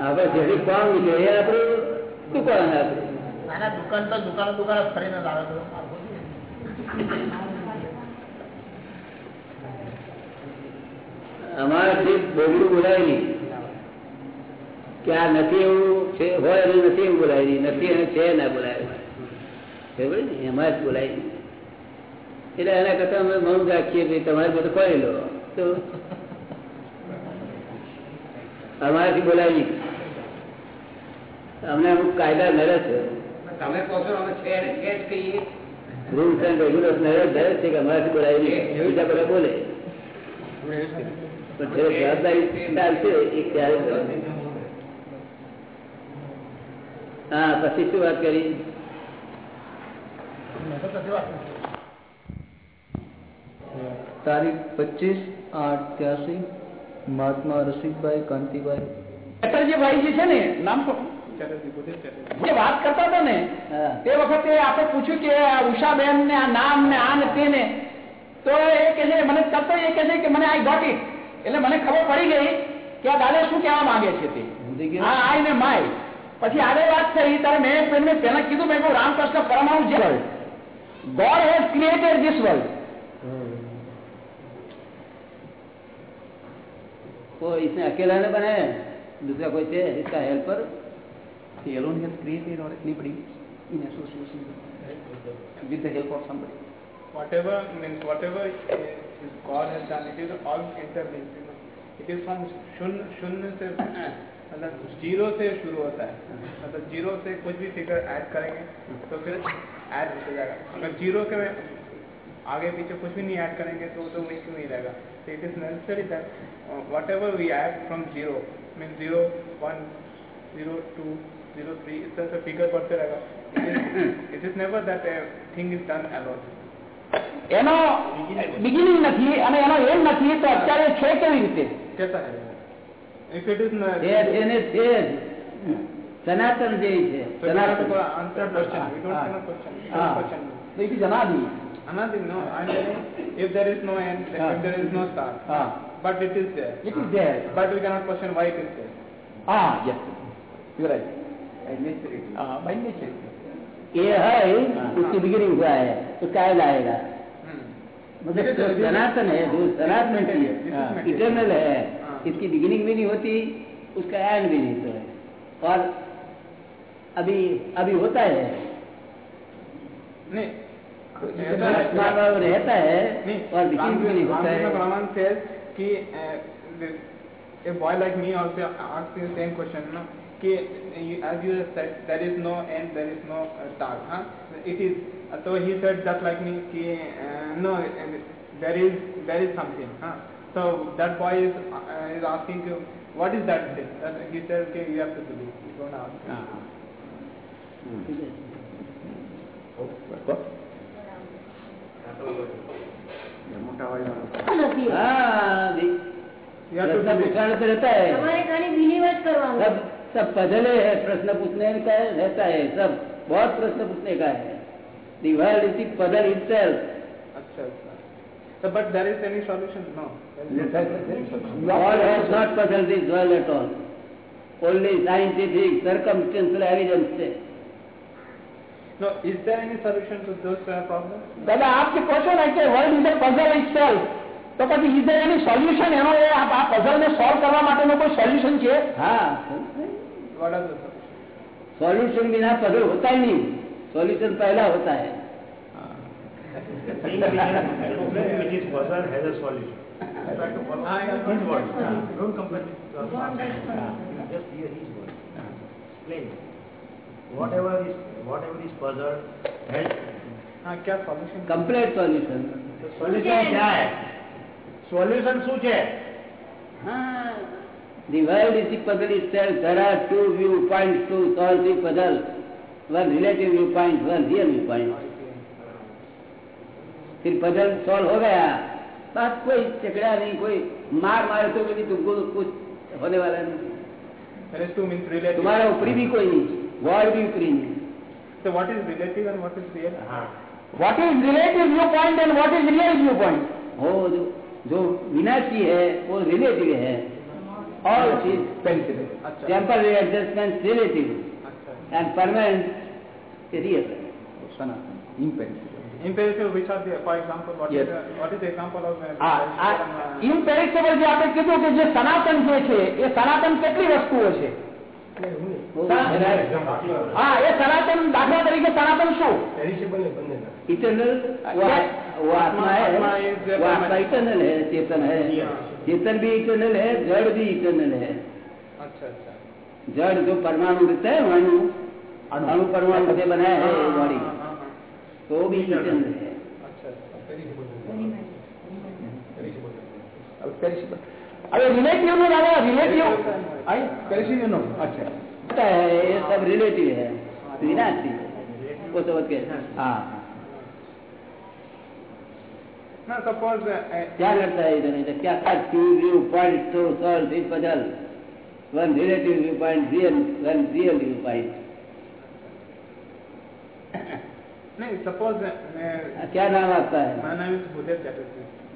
આપણે જેથી કોણ નીકળે એ આપણું દુકાન આપડે દુકાન તો દુકાન દુકાન ફરીને લાવે અમારાથી બોગડું બોલાય નહીં. કે આ નથી એવું છે હોય અને નથી એવું બોલાય નહીં. નથી અને છે ના બોલાય. બરાબર ને? એમાં જ બોલાય નહીં. એટલે એના કરતા અમે મૌન રાખીએ તમારે બધું કરી લો. તો અમારાથી બોલાય નહીં. અમને અમુક કાયદા નરે છે. તમે કહો છો અમે છે છે જ કહીએ. રૂલ્સ એન્ડ રેગ્યુલેશન નરે નરે છે કે અમારાથી બોલાય નહીં. બીજા બધા બોલે. પણ જ્યારે જવાબદારી ચાલશે એ ત્યારે હા પછી શું વાત કરી? મેં તો કશી વાત નથી તારીખ પચીસ આઠ ત્યાસી મહાત્મા રસિકભાઈ કાંતિભાઈ. ચેટર્જીભાઈ જે છે ને નામ? જે વાત કરતા હતા ને તે વખતે આપણે પૂછ્યું કે ઉષાબેન ને આ નામ ને આ ને તે ને તો એ કે છે મને કરતો એ કે છે કે મને આઈ ગોટ ઇટ. એટલે મને ખબર પડી ગઈ કે આ દાદા શું કહેવા માંગે છે તે. હા આઈ ને માય. પછી આગળ વાત થઈ ત્યારે મેં મેં પહેલા કીધું મેં રામકૃષ્ણ પરમાણુ જે God has created this world तो वो इसने अकेला ने बनाया दूसरा कोई थे इसका हेल्पर एलोन हैज़ क्रिएटेड और इतनी बड़ी in association with the help of somebody whatever means whatever is God has done it is all interlinked it is from शून्य शून्य से मतलब ज़ीरो से शुरू होता है। मतलब ज़ीरो से कुछ भी फिगर ऐड करेंगे तो फिर ऐड होता जाएगा। अगर ज़ीरो के आगे पीछे कुछ भी नहीं ऐड करेंगे तो तो वही नहीं रहेगा तो it is necessary that whatever we add from zero mean zero one zero two zero three इस तरह से फिगर बढ़ते रहेगा it is never that thing is done alone એનો બિગિનિંગ નથી અને એનો એમ નથી તો અત્યારે છે કેવી રીતે कैसा है इफ इट इज છે છે ને છે જ. સનાતન જેવી છે સનાતન answer question we don't Ah. cannot question we Ah. don't question તો it Another no, I mean, if there is no end, if there is no start, ah. but it is there. It is there. But we cannot question why it is there. Ah, yes. You are right. By nature it. Ah, by nature it is. ये है उसकी beginning हुआ है तो क्या मतलब सनातन है जो सनातन है इटरनल है इसकी बिगिनिंग भी नहीं होती उसका एंड भी नहीं होता और अभी अभी होता है नहीं रहता है नहीं और बिगिनिंग भी नहीं होता है Paraman says कि uh, a boy like me also asks the same question no कि as you said there is no end there is no uh, start huh? it is uh, so he said just like me कि uh, no uh, there is there is something huh? so that boy is uh, is asking you what is that thing that he said okay you have to believe you don't ask નથી हाँ you have to प्रश्न पूछाने तो रहता है सब सब पजले है प्रश्न पूछने का रहता है सब बहुत प्रश्न पूछने का है The world is the puzzle itself. अच्छा अच्छा. So, but there is any solution? No. God has not puzzled this world at all. Only scientific circumstantial evidence. no is there any solution to those uh, problems દાદા આપ જે કહો છો ને કે world is a puzzle itself તો પછી is there any solution એનો એ આ આ પઝલ ને સોલ્વ કરવા માટેનો કોઈ સોલ્યુશન છે हाँ what are the solutions solution बिना पजल होता ही नहीं सॉल्यूशन पहला होता है which is puzzle has a solution. Try to follow his words. Don't compare with your You just hear his words. Explain. Whatever is whatever is puzzle has हाँ क्या solution complete solution solution क्या है? Solution શું છે? हाँ The world is the puzzle itself. There are two viewpoints to solve the puzzle. One relative viewpoint, one real viewpoint. फिर puzzle solve हो गया बात कोई झगड़ा नहीं कोई मार मारे तो भी तुमको कुछ होने वाला नहीं there is two means relative तुम्हारा ऊपरी भी कोई नहीं गॉड भी ऊपरी नहीं so what is relative and what is real हाँ. What is relative viewpoint and what is real viewpoint वो जो जो विनाशी है वो रिलेटिव है all is perishable. अच्छा temporary adjustments relative अच्छा and permanent real. Sanatan, imperishable. Imperishable, which are the, for example, what is Yes. the, what is the example of uh, આ perishable, uh, ઇમ્પેરિક્ટેબલ જે આપણે કીધું કે જે સનાતન જે છે એ સનાતન કેટલી વસ્તુઓ છે હા એ સનાતન દાખલા તરીકે સનાતન શું इटर्नल वो आ- वो आत्मा है आत्मा is the वो आत्मा permanent. इटर्नल है चेतन है चेतन भी इटर्नल है जड़ भी इटर्नल है अच्छा अच्छा जड़ जो परमाणु रहता है अणु अणु परमाणु से बना है हाँ, बॉडी हाँ, हाँ, हाँ, तो वो भी इटर्नल है अच्छा अरे रिलेटिव में दादा रिलेटिव आई कैसी यू नो? अच्छा। है ये सब रिलेटिव है। विनाशी वो तो के हाँ।, हाँ। क्या करता है इधर इधर? क्या क्या two view point to solve this puzzle one relative view point real one real view point नहीं सपोज़ क्या नाम आता है? मेरा नाम है सुदेव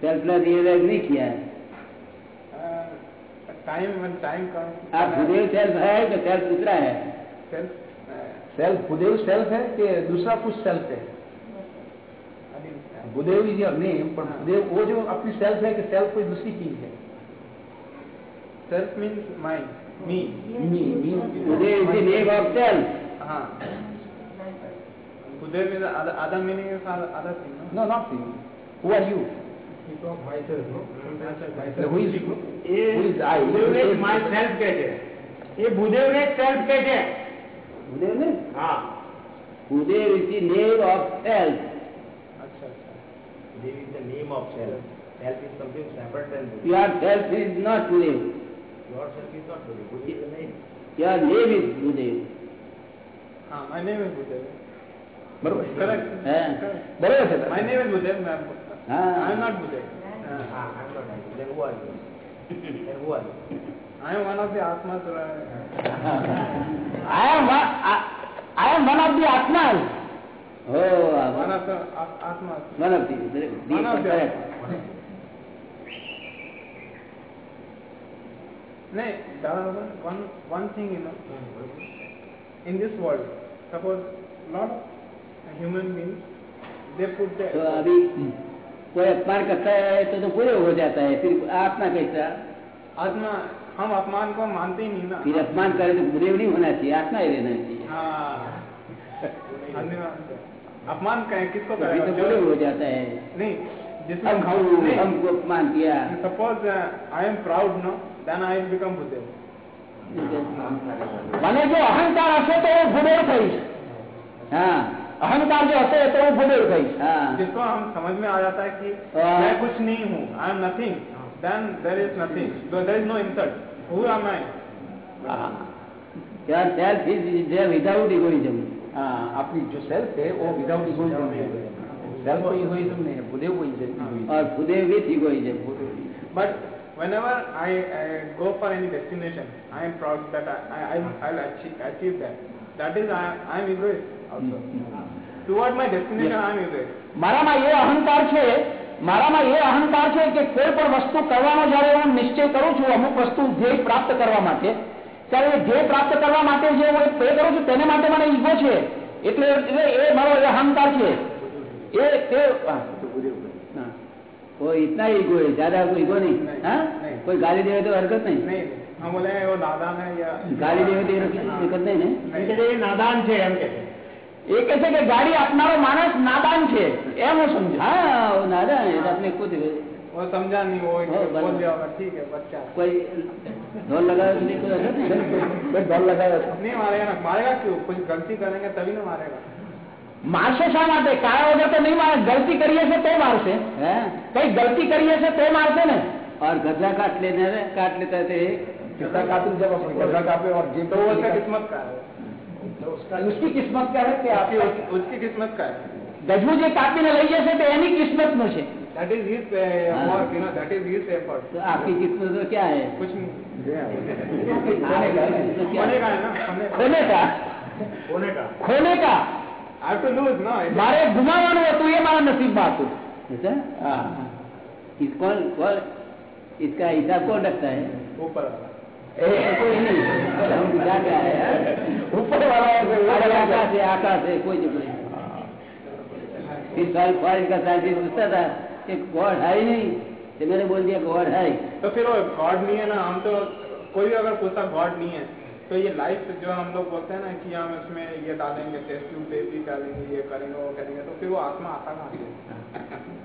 सेल्फ ने रियलाइज़ नहीं किया है time when time comes. आप भूदेव सेल्फ है कि सेल्फ दूसरा है. Uh, सेल्फ भूदेव सेल्फ है कि दूसरा कुछ सेल्फ है. भूदेव इज़ योर नेम पर भूदेव वो जो अपनी सेल्फ है कि सेल्फ कोई दूसरी चीज़ है Self means mind. Me. Me me Bhudev is the name of self other, other meaning is other, other thing. No? No not you who are you You talk myself, no? Sometimes I myself. No, who is you? Who is I? Bhudevne myself કહે છે એ ભૂદેવને self કહે છે ભૂદેવને હા Bhudev is the name of self અચ્છા અચ્છા Bhudev is the name of self self is something separate than your self is not name your self is not Bhudev Bhudev is name your name is Bhudev હા my name is bhudev બરોબર correct હે બરોબર છે my name is Bhudev ma'am हाँ. I am not Bhudev. Uh, Ah, I'm not. Then who are you? Then who are you? I am one of the Atmas. Uh, I am one, I, I am one of the Atmas. हो one of the At- Atmas. One of the One of the Atmas. One one thing you know, in this world, suppose lot of human beings, they put तो their अभी कोई अपमान करता है तो तो पूरे हो जाता है फिर आत्मा कैसा आत्मा हम अपमान को मानते ही नहीं ना फिर अपमान करे तो भूदेव नहीं होना चाहिए आत्मा ही रहना चाहिए हाँ धन्यवाद सर। अपमान कहें किसको तो फिर तो करेगा पूरे जो हो जाता है नहीं जिसमें हम हम हमको अपमान किया suppose I am proud no then I become Bhudev મને જો અહંકાર હશે તો હું ભૂદેવ થઈશ हाँ अहंकार जो हंसे तो वो फूटे गई। जिसको हम समझ में आ जाता है कि मैं कुछ नहीं हूँ I am nothing then there is nothing there is no insult who. Are my क्या self is there without egoism आपकी जो सेल्फ है वो विदाउट इगोइज्म है। सेल्फ इगोइज्म नहीं है खुदे इगोइज्म और खुदे विथ जब but whenever I, I go for any destination, I am proud that I, I, i will achieve, achieve that. That is, I, I am egoist also. મારામાં એ અહંકાર છે મારામાં એ અહંકાર છે કે કોઈ પણ વસ્તુ કરવાનો જ્યારે હું નિશ્ચય કરું છું અમુક વસ્તુ ધ્યેય પ્રાપ્ત કરવા માટે ત્યારે એ ધ્યેય પ્રાપ્ત કરવા માટે જે હું એ કરું છું તેને માટે મને ઈગો છે. એટલે એટલે એ મારો એ અહંકાર છે. એ તે કોઈ ઇતના ઈગો હે જ્યાદા ઈગો નહીં. હા? કોઈ ગાલી દેવે તો હરકત નહીં. गाली देवे तो हरकत नहीं नहीं हम बोले वो नादान है या गाली देवे तो हरकत नहीं ना नहीं। એ નાદાન છે એમ કે છે એ કહે છે કે ગાડી આપનારો માણસ નાદાન છે એમ હું સમજુ हाँ वो नादा है तो अपने खुद वो समझा नहीं वो हाँ, बोल बस। दिया होगा ठीक है बच्चा कोई ढोल लगा तो नहीं कोई हरकत नहीं कोई डर लगाया था नहीं मारेगा ना मारेगा क्यों कुछ गलती करेंगे तभी ना मारेगा મારશે શા માટે કાયા વગર તો નહીં મારે ગલતી કરી હશે તો મારશે हैं? કઈ ગલતી કરી હશે તો મારશે ને और गजा काट लेने काट लेता थे गधा काटू जब अपन गधा कापे और जेब तो वो में उसका निकाल- किस्मत का है उसकी કિસ્મત का है कि उसकी आपकी उस- उसकी किस्मत का है ગજવું જે કાપીને લઈ જશે તે એની કિસ્મતનું છે that is his work you know that is his effort तो आपकी किस्मत में क्या है कुछ नहीं आपकी किस्मत में क्या होने है? का है ना होने का ખોને કા होने का ખોને કા आई हैव टू लूज ना મારે ગુમાવવાનું હતું એ મારા નસીબમાં હતું ऐसा હા. इस कौन कौन इसका हिसाब कौन रखता है ऊपर वाला ऊपर वाला है आकाश है कोई नहीं। इस साल तो फिर वो गॉड नहीं है ना हम तो कोई भी अगर पूछता गॉड नहीं है तो ये लाइफ जो हम लोग बोलते हैं ना कि हम इसमें ये डालेंगे टेस्ट ट्यूब डालेंगे ये करेंगे वो करेंगे तो फिर वो आत्मा आता कहाँ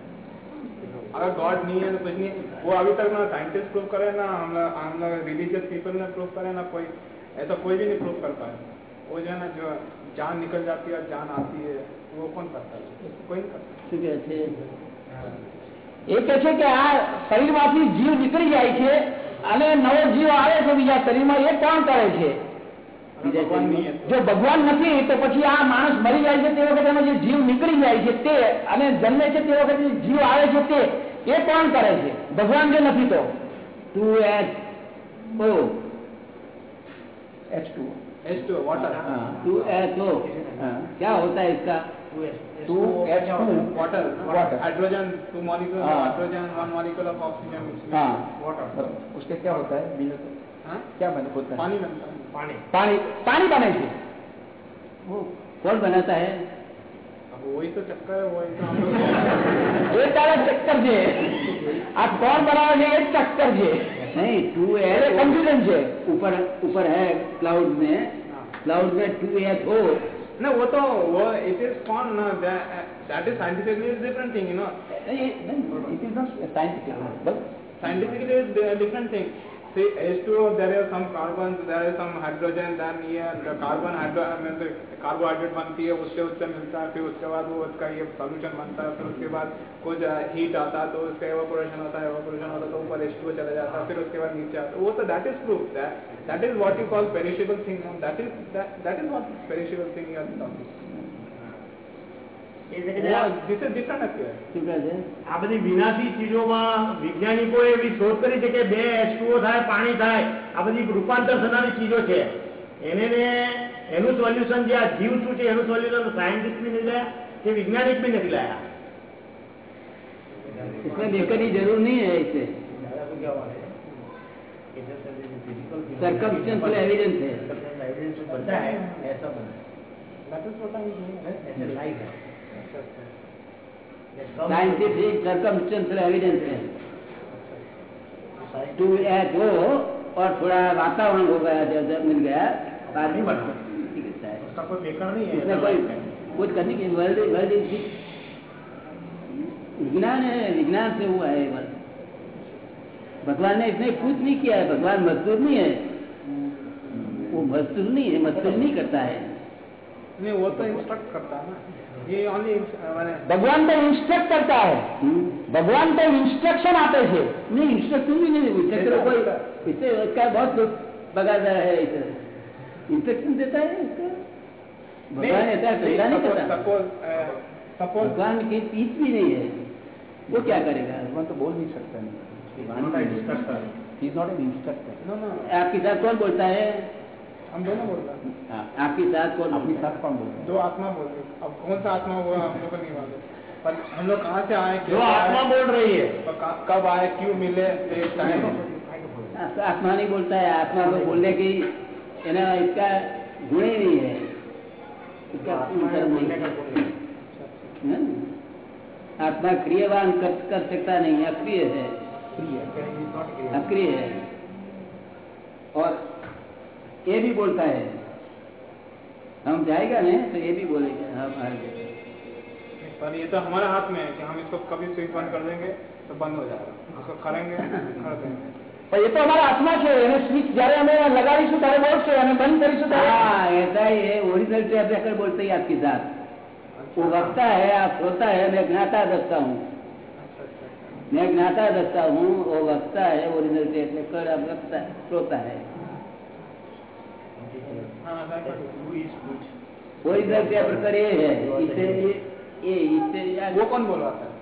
अगर गॉड नहीं है तो कुछ नहीं वो अभी तक ना साइंटिस्ट प्रूव करे ना हम लोग हम लोग रिलीजियस पीपल ने प्रूव करे ना कोई ऐसा कोई भी नहीं प्रूव कर पाए वो जो है ना जो जान निकल जाती है और जान आती है वो कौन करता है कोई नहीं करता શું કહે છે એ કે છે કે આ શરીરમાંથી જીવ નીકળી જાય છે અને નવો જીવ આવે છે બીજા શરીરમાં એ કોણ કરે છે જો ભગવાન નથી તો પછી આ માણસ મરી જાય છે તે વખતે એનો જે જીવ નીકળી જાય છે તે અને જન્મે છે તે વખતે જે જીવ આવે છે તે એ કોણ કરે છે ભગવાન જે નથી તો two H O H two H two water two H O क्या होता है इसका two H two water Water. Hydrogen two molecule हाँ। Hydrogen one molecule of oxygen हाँ वाटर बराबर उसके क्या होता है बीजों से हाँ? क्या बने होता है पानी बनता है पानी पानी पानी बने છે वो कौन बनाता है अब वही तो चक्कर है वही तो हम लोग એ તારા ચક્કર છે આ કોણ બનાવે છે એ જ ચક્કર છે नहीं टू એટલે एच કન્ફ્યુઝન છે ऊपर ऊपर है क्लाउड में क्लाउड में टू एच ओ no वो तो वो इट इज कौन ना that is scientifically is different thing you know it is not scientific but scientifically is a different thing see H2O there is some carbon there is some hydrogen then ये carbon hydro I mean the carbohydrate बनती है उससे उससे मिलता है फिर उसके बाद वो उसका ये solution बनता है फिर उसके बाद कुछ हीट आता है तो उसका evaporation होता है evaporation होता है तो ऊपर H2O चला जाता है फिर उसके बाद नीचे आता है वो तो that is proof that that is what you call perishable thing that is that that is what perishable thing you are talking આ બધી વિનાશી ચીજોમાં વૈજ્ઞાનિકોએ એવી શોધ કરી છે કે બે H2O થાય પાણી થાય આ બધી રૂપાંતર થનારી ચીજો છે એને ને એનું સોલ્યુશન જે આ જીવ શું છે એનું સોલ્યુશન સાયન્ટિસ્ટ બી નથી લાયા કે વૈજ્ઞાનિક બી નથી લાયા इसमें देखने की जरूर नहीं है इसे सर्कमस्टेंशियल एविडेंस है एविडेंस जो बनता है ऐसा बनता that is what I am saying है साइंटिफिक सर्कमस्टेंशियल एविडेंस है। टू एच ओ और थोड़ा वातावरण हो गया जब जब मिल गया बाद में ठीक है उसका कोई बेकार नहीं है कोई कुछ करने की वर्ल्ड वर्ल्ड विज्ञान है विज्ञान से हुआ है बस भगवान ने इसमें कुछ नहीं किया है भगवान मजदूर नहीं है। वो मजदूर नहीं है मजदूर नहीं करता है। नहीं वो तो इंस्ट्रक्ट करता है ना ये ओनली मैंने ભગવાન તો ઇન્સ્ટ્રક્ટ કરતા है हम्म? ભગવાન તો ઇન્સ્ટ્રક્શન આપે છે नहीं इंस्ट्रक्शन भी नहीं इंस्ट्रक्टर कोई इससे इसका बहुत दुख बगाता है इसे इंस्ट्रक्शन देता है इसका भगवान ऐसा करता नहीं करता सपोज सपोज भगवान की पीस भी नहीं है वो क्या करेगा ભગવાન તો બોલ નહીં શકતા Not an instructor. He is not an instructor no no आपके साथ कौन बोलता है हम दोनों बोल रहे हैं। हाँ, आपकी साथ कौन आपकी साथ कौन बोल दो आत्मा बोल रही अब कौन सा आत्मा हुआ हम लोग नहीं मालूम। पर हम लोग कहाँ से आए क्यों आत्मा बोल रही है। कब आए क्यों मिले टाइम हाँ, तो आत्मा नहीं बोलता है आत्मा को बोलने की इसका गुण ही नहीं है। मतलब हाँ? आत्मा क्रियावान कर, कर सकता नहीं है। अक्रिय है अक्रिय है। और ये भी बोलता है हम जाएगा ना तो ये भी बोलेगा हम हार गए पर ये तो हमारे हाथ में है कि हम इसको कभी स्विच बंद कर देंगे तो बंद हो जाएगा उसको करेंगे कर देंगे પણ એ તો અમારા હાથમાં છે એને સ્વિચ જ્યારે અમે લગાડીશું ત્યારે બોલશે અને બંધ કરીશું ત્યારે हाँ ऐसा ही है ओरिजिनल टेप रेकर्ड बोलते ही आपके साथ वो वक्ता है आप श्रोता है मैं ज्ञाता दसता हूँ मैं ज्ञाता दसता हूँ वो वक्ता है ओरिजिनल टेप रिकॉर्ड अब वक्ता श्रोता है हाँ, right. Who is which? Original tape record ये है इससे ये ये इससे या- वो कौन बोलवाता है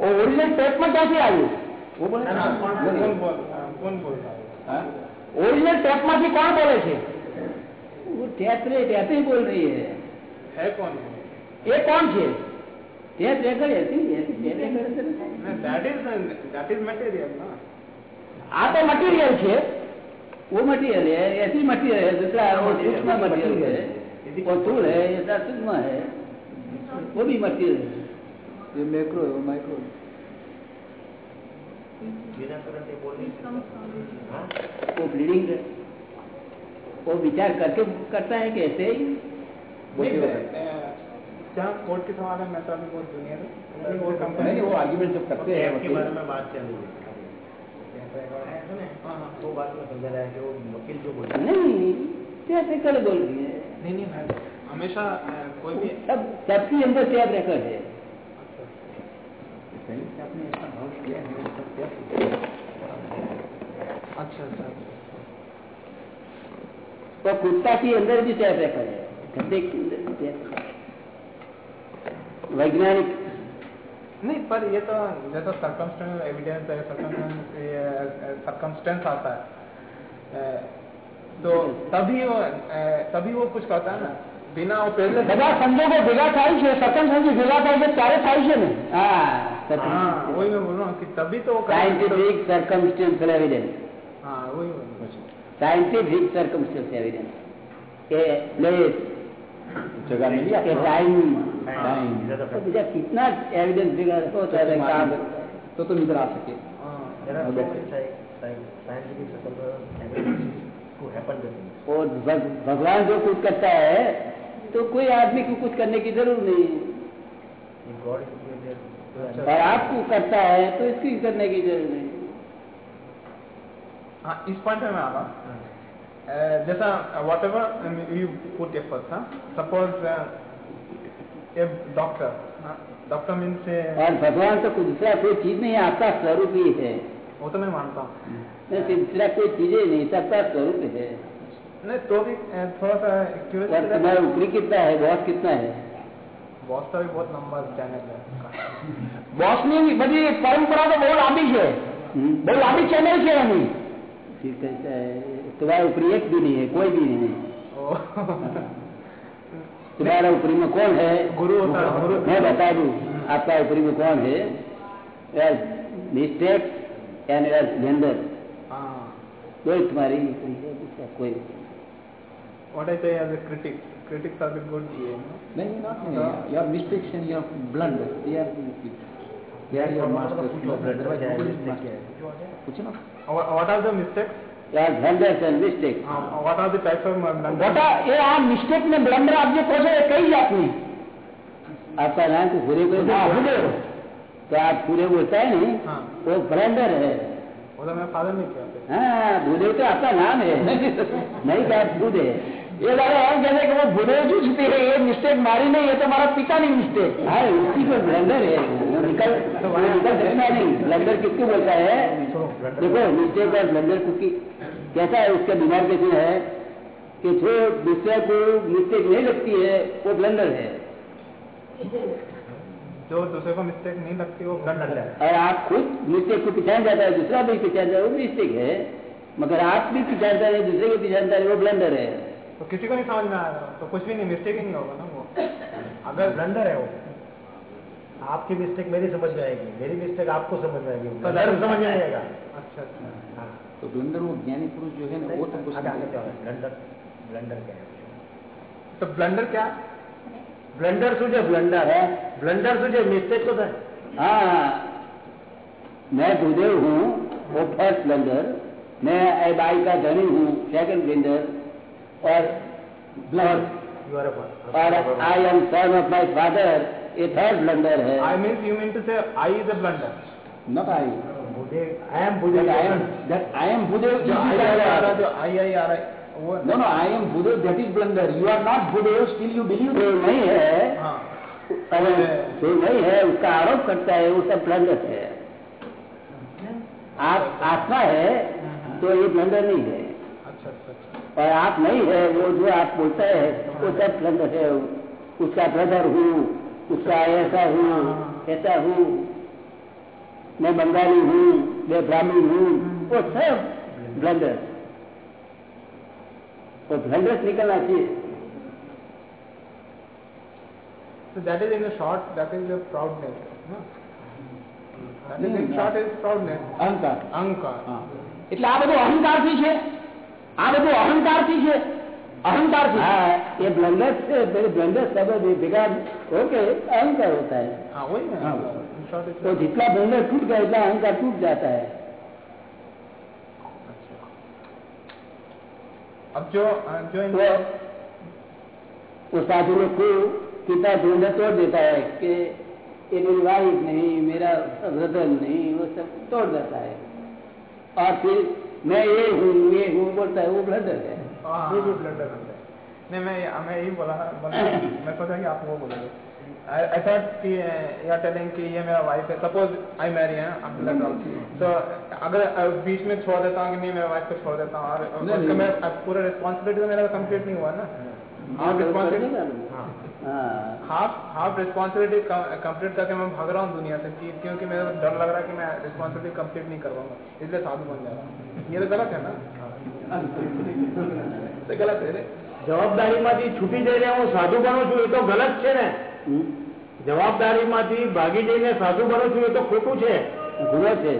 वो ओरिजिनल टेप में ક્યાંથી આવ્યું वो बोले ना, ना, कौन बोले। कौन बोल कौन बोल रहा है हाँ? ઓરિજિનલ ટેપમાંથી કોણ બોલે છે वो टेप रे टेप ही बोल रही है है कौन એ કોણ છે टेप रिकॉर्ड ऐसी ऐसी tape record that is that is material ना આ તો મટીરિયલ છે वो मटीरियल है ऐसी मटीरियल है दूसरा वो सूक्ष्म मटीरियल है। वो स्थूल है ऐसा सूक्ष्म है वो भी मटीरियल है। ये मैक्रो है वो माइक्रो। सकता। हाँ? वो ब्लीडिंग वो विचार करके करता है कि ऐसे ही नहीं अ, जहाँ कोर्ट के सवाल है मैं तो अभी बहुत जूनियर हूँ वो नहीं कंपनी वो आर्ग्यूमेंट जब करते हैं टैप के बारे में बात चल रही है टैप रिकॉर्ड है सुने हाँ, हाँ। वो बात में समझा रहा है कि वो वकील जो बोल नहीं टेप रिकॉर्ड बोल रही है नहीं नहीं मैं हमेशा कोई भी सब सबके अंदर टेप रिकॉर्ड है है अच्छा अच्छा तो कुत्ता के अंदर भी टेप रिकॉर्ड है गद्दे के अंदर भी टेप है वैज्ञानिक नहीं पर ये तो जैसा सर्कमस्टेंस एविडेंस है सर्कमस्टेंस सर्कमस्टेंस आता है अ, तो तभी वो अ, तभी वो कुछ कहता है ना बिना वो पहले બધા સંજોગો ભેગા થાય છે સર્કમસ્ટન્સીસ ભેગા થાય છે ત્યારે થાય છે ને हाँ हाँ वही मैं बोल रहा हूँ कि तभी तो वो कर- साइंटिफिक सर्कमस्टेंशियल एविडेंस हाँ वही बोल रहा हूँ। साइंटिफिक सर्कमस्टेंशियल एविडेंस के प्लेस जगह मिली आपको टाइम तो है। तो हाँ sci- scientific circumstances to happen the things. और भगवान जो कुछ करता है तो कोई आदमी को कुछ करने की ज़रूर नहीं है। God तो और आपको करता है तो इसकी करने की ज़रूर नहीं। हाँ इस पॉइंट में मैं आ रहा हूँ अ, जैसा whatever you put efforts हाँ suppose a doctor doctor means और भगवान तो कुछ दूसरा कोई चीज नहीं है आपका स्वरूप ही है वो तो मैं मानता हूँ नहीं, दूसरा कोई चीज ही नहीं सबका स्वरूप है नहीं तो भी अ, थोड़ा सा और क्यूरियस तुम्हारा ऊपरी कितना है बॉस कितना है बॉस का भी बहुत लंबा चैनल है બોસની બધી પરંપરા તો બહુ લાંબી છે हम्म? બહુ લાંબી ચેનલ છે એની फिर कैसा है तुम्हारा ऊपरी एक भी नहीं है कोई भी नहीं है। तुम्हारा ऊपरी में कौन है? गुरु होता है मैं बता दूँ आपका ऊपरी में कौन है? मिस्टेक एंड जेंडर हाँ। कोई तुम्हारी ऊपरी है दूसरा कोई what I say as a critic critics are the good you know. नहीं not your mistakes and your blunder they are they are your masters otherwise nobody is master पूछो ना। What, what are the mistakes? यार blunders and mistake uh, what are the types of blunders મોટા એ આ mistake ને blunder આપ જે કહો છો એ કઈ જાતની आपका नाम तो पूरे को हाँ, भूदेव। तो आप पूरे बोलता है नहीं हाँ वो ब्लंडर है वो तो मेरा फादर ने किया था हाँ भूदेव तो आपका नाम है नहीं क्या भूद है એ દાદા એમ કહે છે કે હું ભૂદેવ છું છું તે એ મિસ્ટેક મારી નહીં એ તો મારા પિતાની મિસ્ટેક हाँ उसी को ब्लंडर है वो निकल वो निकल सकता नहीं ब्लंडर किसको बोलता है देखो मिस्टेक और ब्लंडर को कैसा है उसका बीमार कैसे है? कि जो दूसरे को मिस्टेक नहीं लगती है वो ब्लंडर है। जो दूसरे को मिस्टेक नहीं लगती वो ब्लंडर है। और आप खुद मिस्टेक को पहचान जाता है दूसरा भी पहचान जाता है वो मिस्टेक है। मगर आप भी पहचानता है दूसरे को पहचानता है वो ब्लंडर है। तो किसी को नहीं समझ में आएगा तो कुछ भी नहीं मिस्टेक ही नहीं होगा ना वो। अगर ब्लंडर है वो। आपकी मिस्टेक मेरी समझ में आएगी। मेरी मिस्टेक आपको समझ में आएगी। धर्म समझ में आएगा। अच्छा अच्छा। हाँ। तो ब्लंडर वो ज्ञानी पुरुष जो है ना वो तो कुछ ब्लंडर ब्लंडर क्या है? तो ब्लंडर क्या? ब्लंडर तुझे ब्लंडर है। ब्लंडर तुझे मिस्टेक तो है। हाँ, हाँ मैं गुरुदेव हूँ वो फ़र्स्ट ब्लंडर मैं एबाई का धनी हूँ सेकंड ब्लंडर और ब्लड और I am son of my father ये थर्ड ब्लंडर है I means you mean to say I is a blunder not I I am Buddha. I am that I am Buddha. जो I आ रहा जो I I आ रहा है no no I am Buddha. That is blunder. You are not Buddha. Still you believe नहीं है. हाँ. देव नहीं है. उसका आरोप करता है. वो सब ब्लंडर है. आप आत्मा है तो ये ब्लंडर नहीं है. और आप नहीं है वो जो आप बोलते हैं वो सब ब्लंडर है. उसका ब्रदर हूँ उसका ऐसा हूँ ऐसा हूँ मैं बंगाली हूँ मैं ब्राह्मण हूँ वो सब ब्लंडर वो ब्लंडर निकलना चाहिए So that is in a short, that is a proudness. No? That is in short is proudness. અહંકાર Ankar. હા. એટલે આ બધું અહંકારથી છે આ બધું અહંકારથી છે अहंकार हाँ ये ब्लंडर से मेरे ब्लंडर सब बिगाड़ होके अहंकार होता है। हाँ, हाँ। तो जितना ब्लंडर टूट गया उतना अहंकार टूट जाता है। अच्छा। अब जो हाँ, जो तो, वो साधु लोग को कितना ब्लंडर तोड़ देता है कि ये मेरी वाइफ नहीं मेरा ब्रदर नहीं वो सब तोड़ देता है। और फिर मैं ये हूँ ये हूँ बोलता है वो ब्लंडर है। हाँ, भी ब्लंडर करते हैं। नहीं मैं मैं यही बोला बोला मैं सोचा कि आप वो बोलोगे। आई थॉट कि यू आर टेलिंग कि ये मेरा वाइफ है। सपोज़ आई मैरी है आफ्टर सो अगर बीच में छोड़ देता हूँ कि नहीं मेरा वाइफ को छोड़ देता हूँ। और उसका मैं पूरा रिस्पॉन्सिबिलिटी तो मेरा कंप्लीट नहीं हुआ ना। Half responsibility half half responsibility complete करके मैं भाग रहा हूँ दुनिया से कि क्योंकि मेरे को डर लग रहा है कि मैं रिस्पॉन्सिबिलिटी कंप्लीट नहीं कर पाऊँगा इसलिए साधु बन जा रहा हूँ ये तो गलत है ना? જવાબદારી માંથી છૂટી જઈને હું સાધુ બનું છું એ તો ગલત છે ને. જવાબદારી માંથી ભાગી જઈને સાધુ બનું છું એ તો ખોટું છે. ગુનો છે.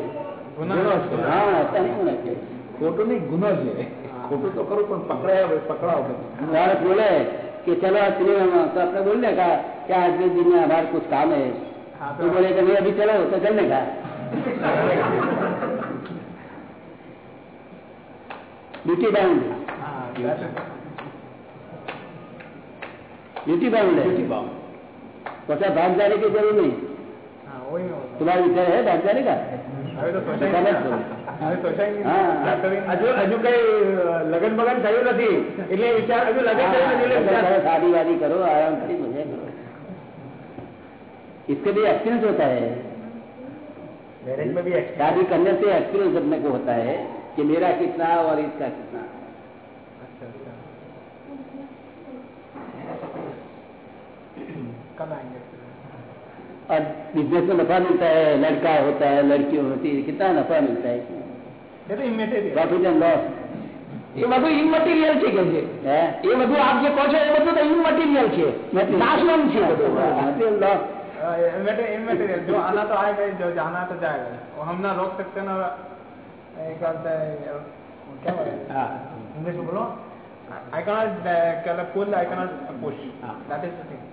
ખોટું નહીં ગુનો છે. ખોટું તો કરું પણ પકડાયા પકડાવો બાળક બોલે કે ચલો સિનેમામાં તો આપણે બોલીને કા કે આજને દિન આધાર કુછ કામ હે. તો બોલે કે નહીં અભી ચલો તો ચલને કા नहीं अभी चलो तो चलने का ड्यूटी बाउंड हाँ, that is- ड्यूटी बाउंड है तो भाग जाने की जरूर नहीं हाँ, वही मैं बोल रहा तुम्हारा विचार है भाग जाने का हूँ। अभी तो सोचा ही गलत नहीं हो। अभी सोचा ही नहीं हाँ। डॉक्टर ही હજુ હજુ કઈ લગન બગન થયું નથી એટલે વિચાર હજુ લગન થયું નથી એટલે अच्छा, વિચાર शादी वादी करो आराम करी मजा करो इसके लिए एक्सपीरियंस होता है મેરેજ में भी शादी करने से एक्सपीरियंस अपने को होता है कि मेरा कितना और इसका कितना अच्छा अच्छा कल आएंगे फिर। और बिजनेस में नफा मिलता है लड़का होता है लड़की होती है कितना नफा मिलता है ये तो इमेटेरियल प्रॉफिट एंड लॉस એ બધું ઇમટીરિયલ છે કે છે है એ બધું આપ જે કહો છો એ બધું તો ઇમટીરિયલ છે નાશવંત છે બધું मटेरियल लॉस इमेटेरियल जो आना तो आएगा ही, जो जाना तो जाएगा वो हम ना रोक सकते ना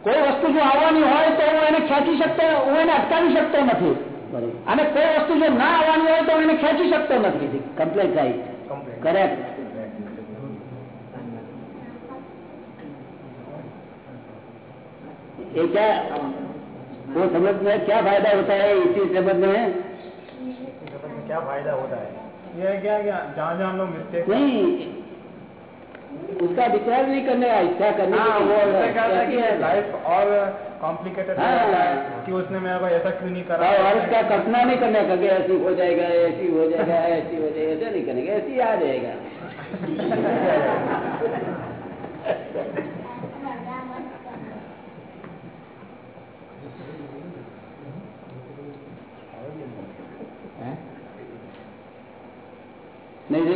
કોઈ વસ્તુ જો આવવાની હોય તો હું એને ખેંચી શકતો હું એને અટકાવી શકતો નથી बराबर અને કોઈ વસ્તુ જો ના આવવાની હોય તો હું એને ખેંચી શકતો નથી कंप्लेंट राइट कंप्लेंट करेक्ट ये क्या वो समझ में क्या फायदा होता है इसी समझ में क्या फायदा होता है ये क्या क्या? जहाँ जहाँ हम लोग मिस्टेक नहीं उसका विचार नहीं करने का इच्छा करने हाँ वो लाइफ और कॉम्प्लिकेटेड हो हाँ। है। कि उसने मेरे को ऐसा क्यों नहीं करा? और और उसका कल्पना नहीं करने का कि ऐसी हो जाएगा ऐसी हो जाएगा ऐसी हो जाएगा ऐसा नहीं करेंगे ऐसी आ जाएगा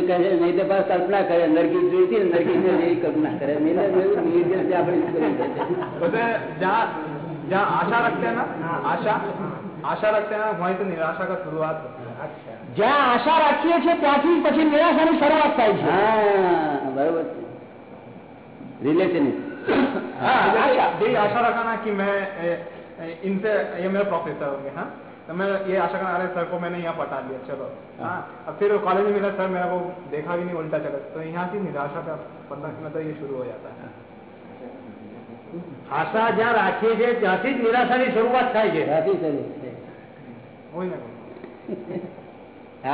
નહીં તો કહે નહીં તો પાછું કલ્પના કરે લડકી જોઈતી ને લડકી ને એવી કલ્પના કરે નહીં તો એવું નિર્દેશ થી આપણે શું કરી શકીએ? बोलते हैं, जहाँ जहाँ आशा रखते हैं ना आशा आशा रखते हैं ना वहीं से निराशा का शुरुआत होती है अच्छा જ્યાં આશા રાખીએ છીએ ત્યાંથી પછી નિરાશાની શરૂઆત થાય છે हाँ बराबर रिलेशन हाँ यही यही आशा रखा ना कि मैं ए, ए, इनसे ये मेरे प्रोफेसर होंगे हाँ तो मैं ये आशा करना अरे सर को मैंने यहाँ पटा लिया चलो हाँ अब फिर कॉलेज में मिला सर मेरा को देखा भी नहीं उल्टा चला तो यहाँ से निराशा का पता मतलब ये शुरू हो जाता है આશા જ્યાં રાખીએ છીએ ત્યાંથી જ નિરાશાની શરૂઆત થાય છે साथी चले थे। वही मैं बोल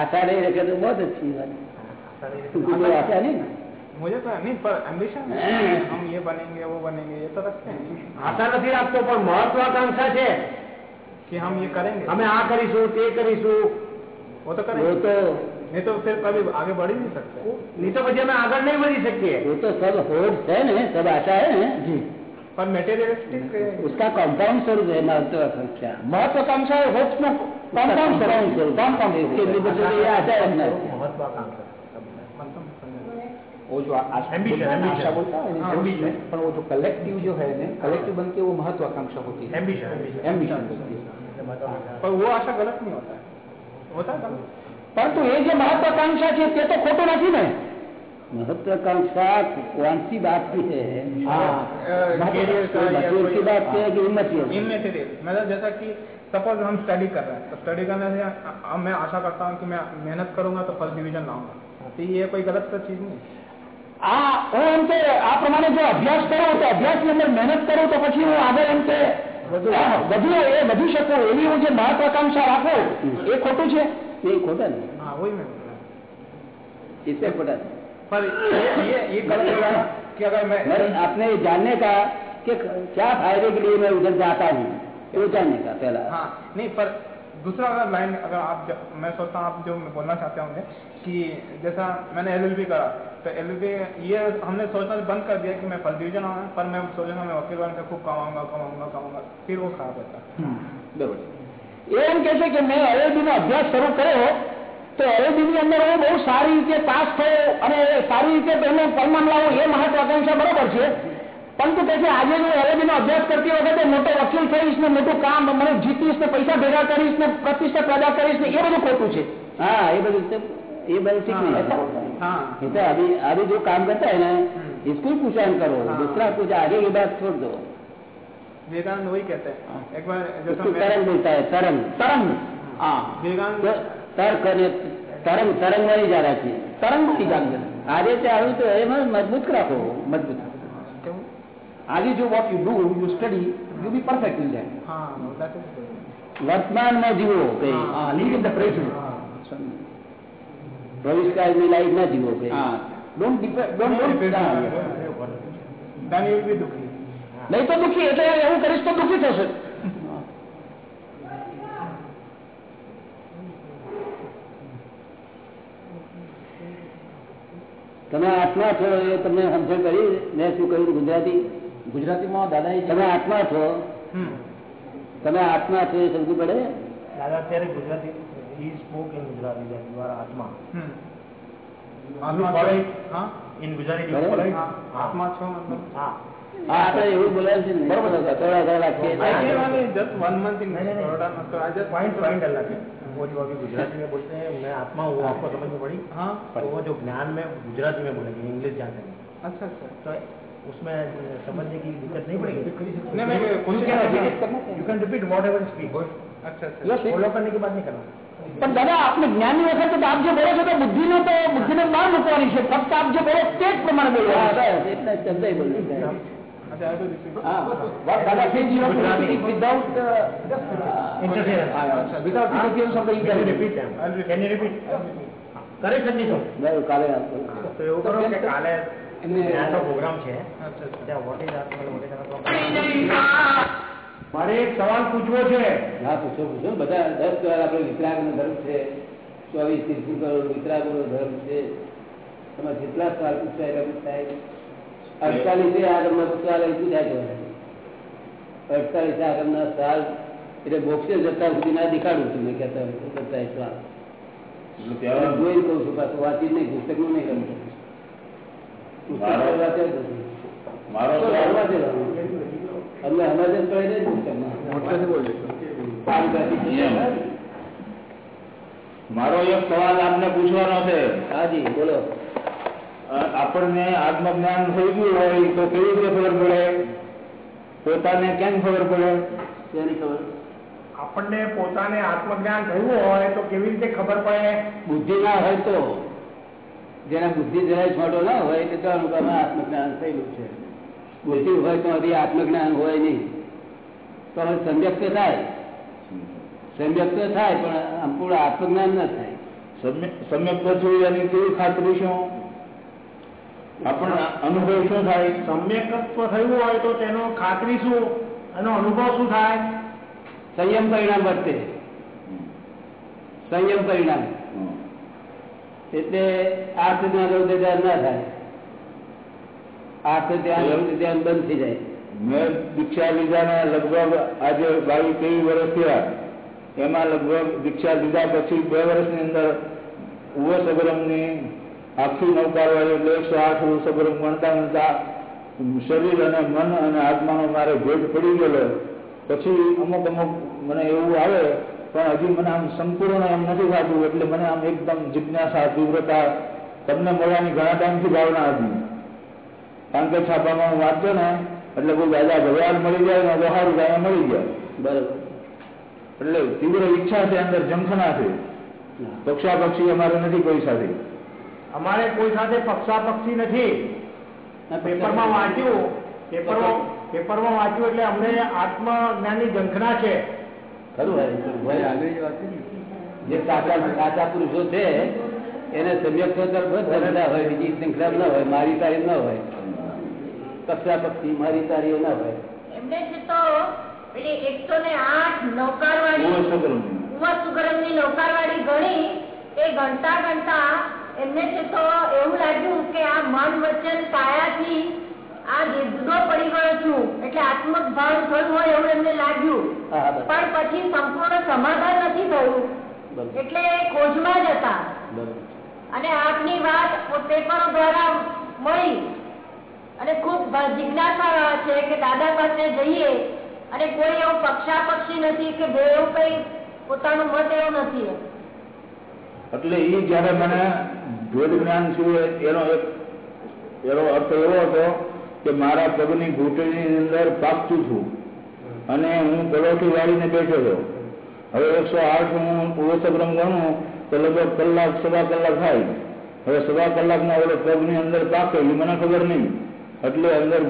आशा नहीं रखे तो बहुत अच्छी बात है। तुमको कोई आशा नहीं ना? मुझे तो नहीं पर एम्बिशन है हम ये बनेंगे वो बनेंगे ये तो रखते हैं આશા નથી રાખતો પણ મહત્વાકાંક્ષા છે कि हम ये करेंगे અમે આ કરીશું તે કરીશું वो तो वो करेंगे तो नहीं तो फिर कभी आगे बढ़ ही नहीं सकते નહીં તો પછી અમે આગળ નહીં વધી શકીએ वो तो सब होप्स है ना सब आशा है ना जी पर मेटेरियलिस्टिक उसका कॉम्पाउंड स्वरूप है महत्वाकांक्षा મહત્વાકાંક્ષા એ હોપ્સ નું compound कॉम्पाउंड સ્વરૂપ. स्वरूप Compound इसके लिए बच्चों को ये आशा रखना है મહત્વાકાંક્ષા वो जो आशा Ambition, बोलता है ना, ambition. आशा बोलता है ना, हाँ, ambition. पर वो जो कलेक्टिव जो है ना कलेक्टिव बन के वो महत्वाकांक्षा होती है એમ્બિશન एम्बिशन होती है पर वो आशा गलत नहीं होता है होता है गलत પરંતુ એ જે મહત્વાકાંક્ષા છે તે તો ખોટું નથી ને महत्वाकांक्षा कौन सी बात की है हाँ कैरियर का या मजदूर की कोई- बात की है कि हिम्मत की है? इमेटेरियल मतलब जैसा कि सपोज हम स्टडी कर रहे हैं तो स्टडी करने से अब मैं आशा करता हूँ कि मैं मेहनत करूंगा तो फर्स्ट डिवीजन लाऊंगा तो ये कोई गलत तो चीज नहीं આ હું એમ કે આ પ્રમાણે જો અભ્યાસ કરો તો અભ્યાસની અંદર મહેનત કરો તો પછી હું આગળ એમ કે વધુ એ વધી શકું એવી હું જે મહત્વાકાંક્ષા રાખું એ ખોટું છે ये खोटा नहीं हाँ वही मैं बोल रहा हूँ इससे खोटा नहीं पर ये ये ये गलत होगा ना कि अगर मैं मैं अपने जानने का कि क्या फायदे के लिए मैं उधर जाता हूँ वो जानने का पहला हाँ नहीं पर दूसरा अगर लाइन अगर आप ज- मैं सोचता हूँ आप जो बोलना चाहते होंगे कि जैसा मैंने एलएलबी करा तो एलएलबी ये हमने सोचना बंद कर दिया कि मैं फर्स्ट डिवीजन आऊंगा पर मैं सोचूंगा मैं वकील बन के खूब कमाऊंगा कमाऊंगा कमाऊंगा फिर वो खराब होता है બરોબર એ એમ કે છે કે મેં LLB નો અભ્યાસ શરૂ કર્યો તો LLB ની અંદર હું બહુ સારી રીતે પાસ થયો અને સારી રીતે એનું પરિણામ લાવું એ મહત્વાકાંક્ષા બરોબર છે પરંતુ કે છે આજે હું LLB નો અભ્યાસ કરતી વખતે મોટો વકીલ થઈશ ને મોટું કામ મને જીતીશ ને પૈસા ભેગા કરીશ ને પ્રતિષ્ઠા પેદા કરીશ ને એ બધું ખોટું છે हाँ ये बड़ी ये बड़ी ठीक नहीं है हाँ ये तो अभी अभी जो काम करता है ना इसको ही पहचान करो हाँ। दूसरा कुछ आगे की बात छोड़ दो विवेकानंद वही कहते हैं एक बार जैसा उसको मैं तरंग बोलता है तरंग તરંગ હા विवेकानंद तो तर्क અને તરંગ તરંગ વાળી જારા છે તરંગ બની જાગે આજે તે આવ્યું તો એમાં મજબૂત રાખો મજબૂત આજે જો what you do you study you be perfect in that हाँ that is good. વર્તમાનમાં જીવો કઈ હા લીવ ઇન ધ પ્રેઝન્ટ ભવિષ્યકાળની લાઈફ ના જીવો નહીં તો દુઃખી એટલે એવું કરીશ તો દુઃખી થશે. તમે આત્મા છો એ તમને સમજણ કરી? મેં શું કહ્યું ગુજરાતી? ગુજરાતીમાં દાદા તમે આત્મા છો? તમે આત્મા છો એ સમજવું પડે? દાદા અત્યારે Gujarati he spoke in Gujarati that you are આત્મા हम्म You आत्मा follow छो it? हाँ in ગુજરાતી you બરાબર. follow it? हाँ, आत्मा छो मतलब હા હા આપણે એવું બોલાય છે ને બરોબર છે. થોડા થોડા વાક્ય I came only just one month in नहीं, नहीं, नहीं. Baroda, so I just point point अलग है वो जो अभी गुजराती में बोलते हैं मैं आत्मा हूँ वो आपको समझ में पड़ी हाँ तो वो जो ज्ञान में गुजराती में बोलेंगे इंग्लिश जानते हैं अच्छा अच्छा तो उसमें समझने की दिक्कत नहीं पड़ेगी नहीं मैं यू कोशिश कैन कर repeat you can repeat whatever speak अच्छा अच्छा Yes, yes. फॉलो करने की बात नहीं करना પણ દાદા આપણે જ્ઞાની વખતે આપ જે બોલો છો તો બુદ્ધિ નો તો બુદ્ધિ ને બહાર મૂકવાની છે. ફક્ત આપ જે બોલો તે જ પ્રમાણે બોલો એટલે ચંદાઈ બોલું કાલે પ્રોગ્રામ છે. મારે એક સવાલ પૂછવો છે. હા પૂછો પૂછો. બધા દસ કરોડ આપણે વિતરાગનો ધર્મ છે. ચોવીસ ત્રીસ કરોડ વિતરાગનો ધર્મ છે. તમે જેટલા સવાલ પૂછવા એટલે પૂછાય. અડતાલીસે આગળમાં સવાલ પૂછાય છે. અડતાલીસે આગળના સવાલ એટલે બોક્સે જતા સુધી ના દેખાડું છું. મેં કહેતા બધા સવાલ. જોઈ કહું છું પાછું વાંચી નહીં પુસ્તકનું નહીં ગમતું પુસ્તક વાંચે મારો અમને સમજ પડે મારો એક સવાલ આપને પૂછવાનો છે. હાજી બોલો. આપણને આત્મજ્ઞાન થઈ ગયું હોય તો કેવી રીતે ખબર પડે? પોતાને કેમ ખબર પડે? તેની ખબર? આપણને પોતાને આત્મજ્ઞાન થયું હોય તો કેવી રીતે ખબર પડે? બુદ્ધિ ના હોય તો. જેના બુદ્ધિ જરાય છોટો ના હોય તે તો અનુભવમાં આત્મજ્ઞાન થયેલું છે. બુદ્ધિ હોય તો હજી આત્મજ્ઞાન હોય નહીં. તો હવે સંવ્યક તો થાય. સંવ્યક તો થાય પણ સંપૂર્ણ આત્મજ્ઞાન ન થાય. સમ્ય- સમ્યક પછી એની કેવી ખાતરી શું આપણને અનુભવ શું થાય? સમ્યકત્વ થયું હોય તો તેનો ખાતરી શું? એનો અનુભવ શું થાય? સંયમ પરિણામ વર્તે. સંયમ પરિણામ. એટલે આ રૌદ્ર ના થાય. આર્થ ધ્યાન રૌદ્ર ધ્યાન બંધ થઈ જાય. મેં દીક્ષા લીધાને લગભગ આજે બાવીસ ત્રેવીસ વર્ષ થયા. એમાં લગભગ દીક્ષા લીધા પછી બે વર્ષની અંદર ઉવો સબરમની આખી નૌકારવાળી એટલે એકસો આઠ ઉવો સબરમ ગણતા ગણતા શરીર અને મન અને આત્માનો મારે ભેદ પડી ગયેલો. પછી અમુક અમુક મને એવું આવે પણ હજી મને આમ સંપૂર્ણ એમ નથી થતું એટલે મને આમ એકદમ જિજ્ઞાસા તીવ્રતા તમને મળવાની ઘણા ટાઈમથી ભાવના હતી. કારણ કે છાપામાં હું વાંચતો ને એટલે કોઈ દાદા ભગવાન મળી જાય ને તો સારું દાદા મળી જાય બરાબર. એટલે તીવ્ર ઈચ્છા છે અંદર જંખના છે. પક્ષા પક્ષી અમારે નથી કોઈ સાથે. અમારે કોઈ સાથે પક્ષા પક્ષી નથી પેપરમાં વાંચ્યું. પેપરમાં પેપરમાં વાંચ્યું એટલે અમને આત્મજ્ઞાનની જંખના છે. ખરું જે સાચા સાચા પુરુષો છે એને સમ્યક તરફ જ ધરતા હોય બીજી શૃંખલા ના હોય મારી તારીફ ના હોય. કક્ષા પક્ષી મારી તારી ના હોય એમને છે તો એકસો ને આઠ નૌકારવાળી ઉવો સબરમ ઉમર સુગરમની નૌકારવાળી ગણી એ ગણતા ગણતા એમને છે તો એવું લાગ્યું કે આ મન વચન કાયાથી આ જે પડી ગયો છું. એટલે આત્મક ભાવ થયું હોય એવું એમને લાગ્યું. પણ પછી સંપૂર્ણ સમાધાન નથી થયું. એટલે ખોજમાં જ હતા. અને આપની વાત પેપરો દ્વારા મળી. અને ખૂબ જિજ્ઞાસા છે કે દાદા પાસે જઈએ અને કોઈ એવું પક્ષાપક્ષી નથી કે બે એવું કઈ પોતાનું મત એવું નથી એટલે એ જ્યારે મને ભેદ જ્ઞાન છું એનો એક એનો અર્થ એવો હતો કે મારા પગની ઘૂંટણીની અંદર પાકતું છું. અને હું પલોઠી વાળીને બેઠો હતો હવે એકસો આઠ હું ઓસગ્રમ ગણું તો લગભગ કલાક, સવા કલાક થાય. હવે સવા કલાકમાં ઓલો પગની અંદર પાકે એ મને ખબર નહીં. એટલે અંદર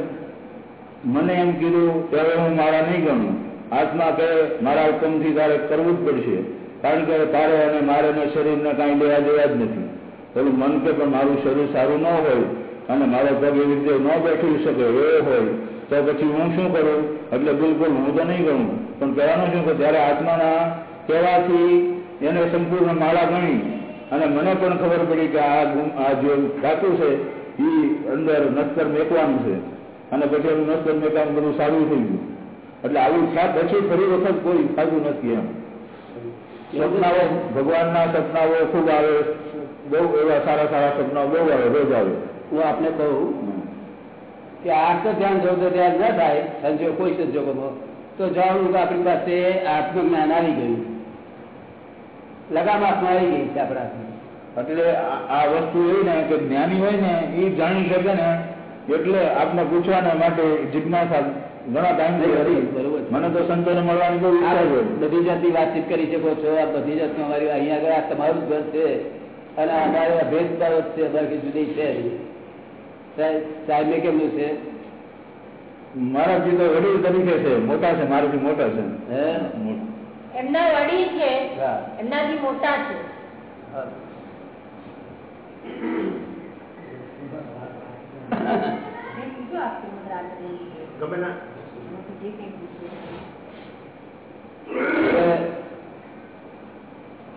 મને એમ કીધું કે હવે હું મારા નહીં ગણું. આત્મા કહે, મારા હુકમથી તારે કરવું જ પડશે. કારણ કે તારે અને મારે ને શરીરને કાંઈ લેવા દેવા જ નથી. પેલું મન કે પણ મારું શરીર સારું ન હોય અને મારો પગ એવી રીતે ન બેઠી શકે, એ હોય, તો પછી હું શું કરું? એટલે બિલકુલ હું તો નહીં ગણું. પણ કહેવાનું શું કે ત્યારે આત્માના કહેવાથી એને સંપૂર્ણ માળા ગણી. અને મને પણ ખબર પડી કે આ આ જે ખાતું છે એ અંદર નસ્તર મેકવાનું છે અને પછી એનું નસ્તર મેકવાનું બધું સારું થઈ ગયું એટલે આવું થયા પછી ફરી વખત કોઈ થતું નથી એમ સપનાઓ ભગવાનના સપનાઓ ખૂબ આવે બહુ એવા સારા સારા સપનાઓ બહુ આવે રોજ આવે હું આપને કહું કે આર્થ ધ્યાન રૌદ્ર ધ્યાન ન થાય સંજોગ કોઈ સંજોગોમાં તો જાણવું કે આપણી પાસે આત્મજ્ઞાન આવી ગયું લગામ હાથમાં આવી ગઈ છે આપણા હાથમાં. એટલે આ- વસ્તુ એવી ને કે જ્ઞાની હોય ને એ જાણી શકે ને એટલે આપને પૂછવાના માટે જિજ્ઞાસા ઘણા ટાઈમથી હતી. મને તો સંતોને મળવાની બહુ ઈચ્છા છે. બધી જાતની વાતચીત કરી શકો છો. આ બધી જાતનું અમારી અહીંયા આગળ આ તમારું ઘર છે. અને અમારે અભેદ બાબત છે. બાકી જુદી છે સાહેબને કેમનું છે? મારા જે તો વડીલ તરીકે છે. મોટા છે મારાથી મોટા છે. હે? એમના વડીલ છે. એમનાથી મોટા છે. ગમે ના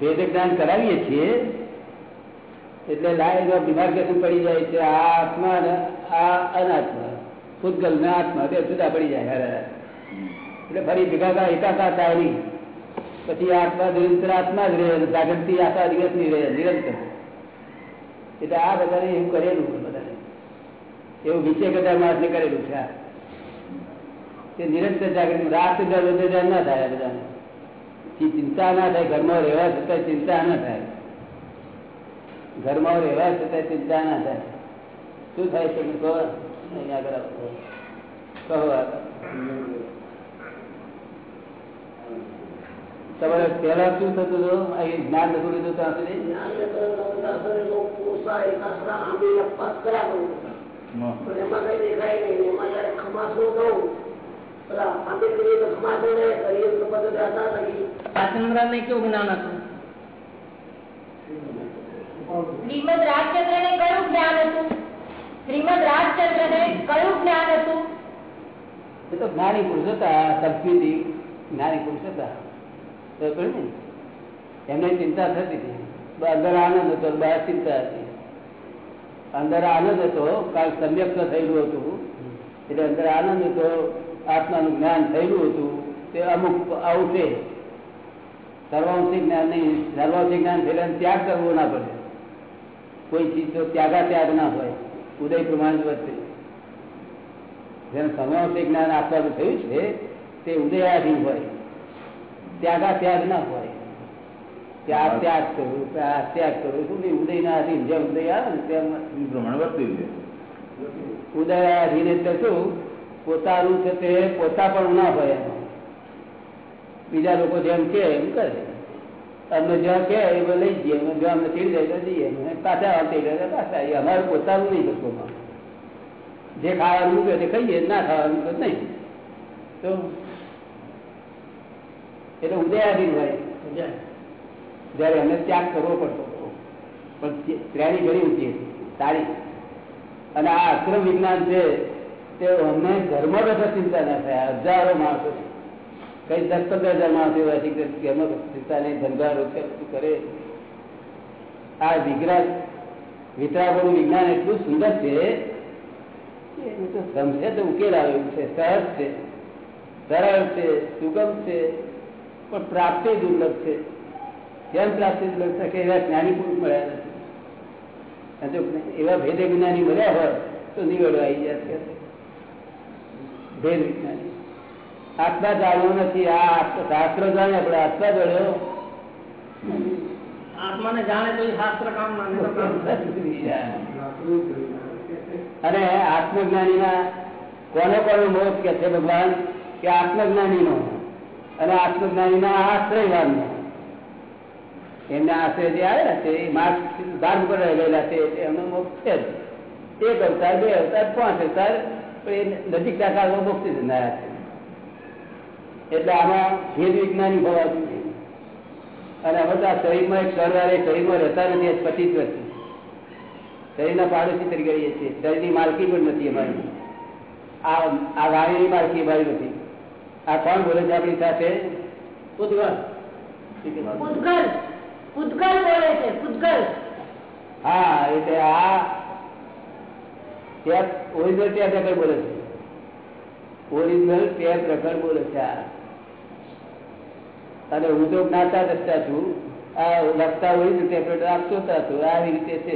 જ્ઞાન કરાવીએ છીએ, એટલે લાઈન ઓફ ડિમાર્કેશન પડી જાય છે, આ આત્મા અને આ અનાત્મા ભૂતગલ ને આત્મા બે જુદા પડી જાય હારે. એટલે ફરી ભેગા એકાકાર થાય પછી આત્મા નિરંતર આત્મા જ રહે જાગૃતિ આખા દિવસની રહે, નિરંતર. એટલે આ બધાને એવું કરેલું બધાને એવું વિશે કદાચ માણસને કરેલું છે. તે નિરંતર જાગૃતિ, રાત ધ્યાન ના થાય બધાને ચિંતા ના થાય, ઘરમાં રહેવા છતાં ચિંતા ના થાય ઘરમાં રહેવા છતાં ચિંતા ના થાય શું થાય છે કહો અહીંયા આગળ. કહો આગળ. તમારે પેલા શું થતું હતું જ્ઞાન નતું લીધું ત્યાં સુધી એ તો જ્ઞાની પુરુષ હતા સંસ્કૃતિ જ્ઞાની પુરુષ હતા એમને ચિંતા થતી હતી. અંદર આનંદ હતો બહાર ચિંતા હતી. અંદર આનંદ હતો કારણ સમ્યક થયેલું હતું. એટલે અંદર આનંદ હતો, આત્માનું જ્ઞાન થયેલું હતું. તે અમુક આવશે. છે સર્વાંશિક જ્ઞાન નહીં, સર્વાંશી જ્ઞાન થયેલા ત્યાગ કરવો ના પડે. કોઈ ચીજ તો ત્યાગા ત્યાગ ના હોય. ઉદય પ્રમાણ વચ્ચે જેને સર્વાંશી જ્ઞાન આપવાનું થયું છે, તે ઉદયાધીન હોય. ત્યાગા ત્યાગ ના હોય. ત્યાગ ત્યાગ કરવું ત્યાગ કરવું શું નહીં ઉદય ના અધીન જેમ ઉદય આવે ને તેમ એ વર્તી છે. ઉદયાધીન એટલે શું? પોતાનું છે તે પોતા પણ ના હોય બીજા લોકો જેમ કે એમ કરે. અમને જ્યાં કે એ લઈ જઈએ અમે જ્યાં અમને ચીડ જાય તો જઈએ. પાછા આવતી જાય પાછા આવીએ. અમારું પોતાનું નહીં કશોમાં જે ખાવાનું કે તે ખાઈએ ના ખાવાનું તો નહીં. તો એટલે ઉદયાધીન હોય. જયારે એમને ત્યાગ કરવો પડતો પણ ઘણી ઊંચી હતી અને આ અક્રમ વિજ્ઞાન છે તે અમને ઘરમાં બેઠા ચિંતા ના થયા. હજારો માણસો કઈ દસ પંદર હજાર માણસો એવા છે ઘરમાં ચિંતા નહીં ધંધા રોજગાર કરે. આ વિગ્રહ વિતરાગોનું વિજ્ઞાન એટલું સુંદર છે સમજે તો ઉકેલ આવે છે. સહજ છે. સરળ છે સુગમ છે. પણ પ્રાપ્તિ દુર્લભ છે. કેમ પ્રાપ્તિ દુર્લભ છે? કે એવા જ્ઞાની પુરુષ મળ્યા નથી. જો એવા ભેદ જ્ઞાની મળ્યા હોય તો નિવેડો આવી જશે ભેદ વિજ્ઞાની આત્મા જાણવો નથી. આ શાસ્ત્ર જાણે આપણે આત્મા જોડ્યો આત્માને જાણે તો શાસ્ત્ર કામ તો આત્મજ્ઞાની ના કોને કોનો મોક્ષ કે છે ભગવાન? કે આત્મજ્ઞાનીનો? અને આત્મજ્ઞાનીના આશ્રયવાનનો એમને આશ્રય જે આવ્યા છે એ માર્ગ ધાર્મ પર રહેલા છે એમનો મોક્ષ છે એક અવતાર, બે અવતાર, પાંચ અવતાર એ નજીક કાળમાં મોક્ષ છે. એટલે આમાં ભેદ વિજ્ઞાની હોવા જોઈએ. અને હવે તો આ શરીરમાં એક સરવારે શરીરમાં રહેતા નથી પચીસ વર્ષથી શરીરના પાડોશી તરીકે રહીએ છીએ. શરીરની માલકી પણ નથી અમારી. આ આ વાણીની માલકી અમારી નથી. આ કોણ બોલે છે આપણી સાથે ઉદ્ગલ પૂતગલ પૂતગલ બોલે છે પૂતગલ હા એટલે આ ટેપ ઓરિજિનલ ટેપ રેકર્ડ બોલે છે ઓરિજિનલ ટેપ રેકર્ડ બોલે છે આ અને હું તો જ્ઞાતા દસતા છું આ લખતા ઓરિજિનલ ટેપ રેકર્ડ આપતો હતા છું આવી રીતે છે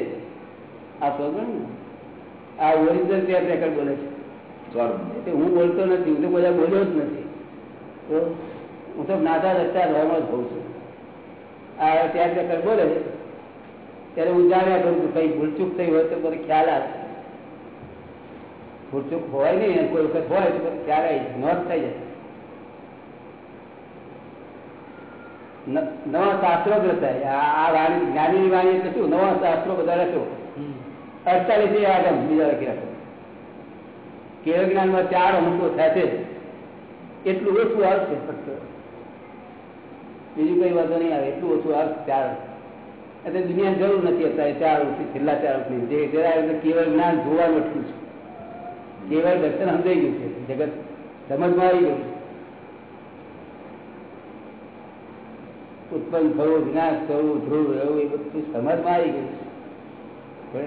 આ સમજો ને આ ઓરિજિનલ ટેપ રેકર્ડ બોલે છે સ્વર્ગ એટલે હું બોલતો નથી હું તો બધા બોલ્યો જ નથી તો હું તો નાતા રસ્તા ધર્મ જ હોઉં છું. આ ત્યાં રેકર્ડ બોલે છે. ત્યારે હું જાણ્યા કરું છું કઈ ભૂલચૂક થઈ હોય તો મને ખ્યાલ આવે. ભૂલચૂક હોય નહીં કોઈ વખત હોય તો ખ્યાલ નોંધ થઈ જાય. નવા શાસ્ત્રો જ રચાય આ વાણી, જ્ઞાનીની વાણી એટલે શું? નવા શાસ્ત્રો બધા રચો. અડતાલીસ આગમ, બીજા લખી રાખો કેવળ જ્ઞાનમાં ચાર અમુકો થશે. એટલું ઓછું આવશે ફક્ત. બીજું કઈ વાંધો નહીં આવે, એટલું ઓછું આવશે, ચાર. એટલે દુનિયા જરૂર નથી અત્યારે ચાર વર્ષથી છેલ્લા ચાર વર્ષની જે જરા એટલે કેવળ જ્ઞાન જોવાનું એટલું છે. કેવળ દર્શન સમજાઈ ગયું છે. જગત સમજમાં આવી ગયું ઉત્પન્ન થવું, વિનાશ થવું, ધ્રુવ રહેવું, એ બધું સમજમાં આવી ગયું છે.